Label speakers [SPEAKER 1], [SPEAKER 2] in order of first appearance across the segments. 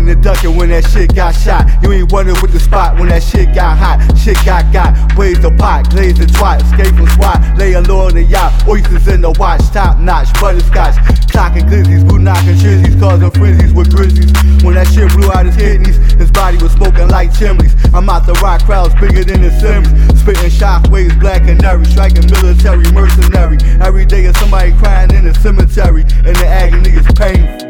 [SPEAKER 1] Running and ducking when that shit got shot. You ain't running with the spot when that shit got hot. Shit got got, blaze the pot, glaze the twat, escape from SWAT, lay low on the yacht, oysters in the watch, top notch, butterscotch, clocking glizzies, blue knocking shizzies, causing frenzies with grizzlies. When that shit blew out his kidneys, his body was smoking like chimneys. I'm out the rock crowds bigger than the Sims, spitting shockwaves, black canary, striking military, mercenary. Every day is somebody crying in the cemetery, and the agony is painful.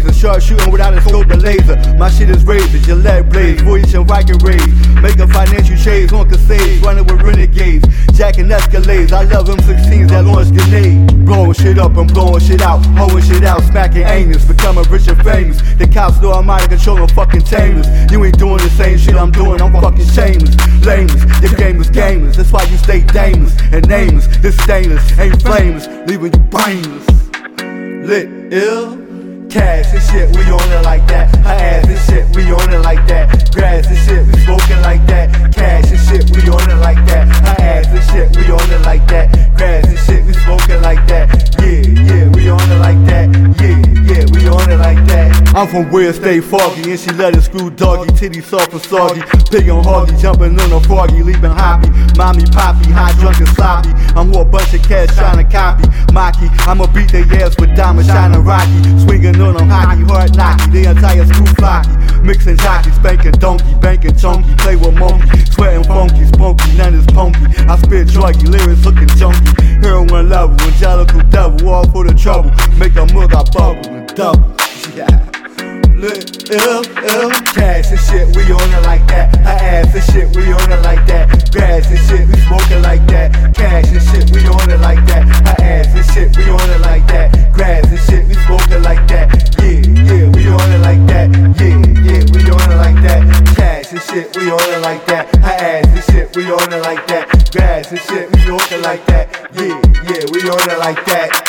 [SPEAKER 1] Fundraiser, sharp shooting without a scope and laser. My shit is razor, Gillette blades, voice and Viking rays. Making financial shades on casades, running with renegades, jacking escalades. I love M16s that launch grenades. Blowing shit up and blowing shit out, hoeing shit out, smacking anus, becoming rich and famous. The cops know I'm out of control, I'm fucking tamers. You ain't doing the same shit I'm doing, I'm fucking shameless. Lameless, the game is gameless, that's why you stay dameless and nameless. This stainless, ain't flameless, leaving you brainless. Lit, ill, cash and shit, we on it like that. Her ass and shit, we on it like that. Grass I'm from where it stay foggy, and she let it screw doggy, titty soft and soggy. Pig and hoggy, jumping on a froggy, leaping hoppy. Mommy, poppy, hot, drunk and sloppy. I'm with a bunch of cats trying to copy. Maki, I'ma beat their ass with diamonds shining rocky. Swinging on them hockey, hard knocky, the entire school flocky. Mixing jockey, spanking donkey, banking chunky, play with monkey, sweating funky, spunky, none is punky. I spit druggy, lyrics looking junky. Heroin level, angelical devil, all for the trouble. Make a mug, I bubble and double. Ill, ill, cash and shit, we on it like that. Her ass and shit, we on it like that. Grass and shit, we smoking like that. Cash and shit, we on it like that. Her ass and shit, we on it like that. Grass and shit, we smoking like that. Yeah, yeah, we on it like that. Yeah, yeah, we on it like that. Cash and shit, we on it like that. Her ass and shit, we on it like that. Grass and shit, we smoking like that. Yeah, yeah, we on it like that. Uh.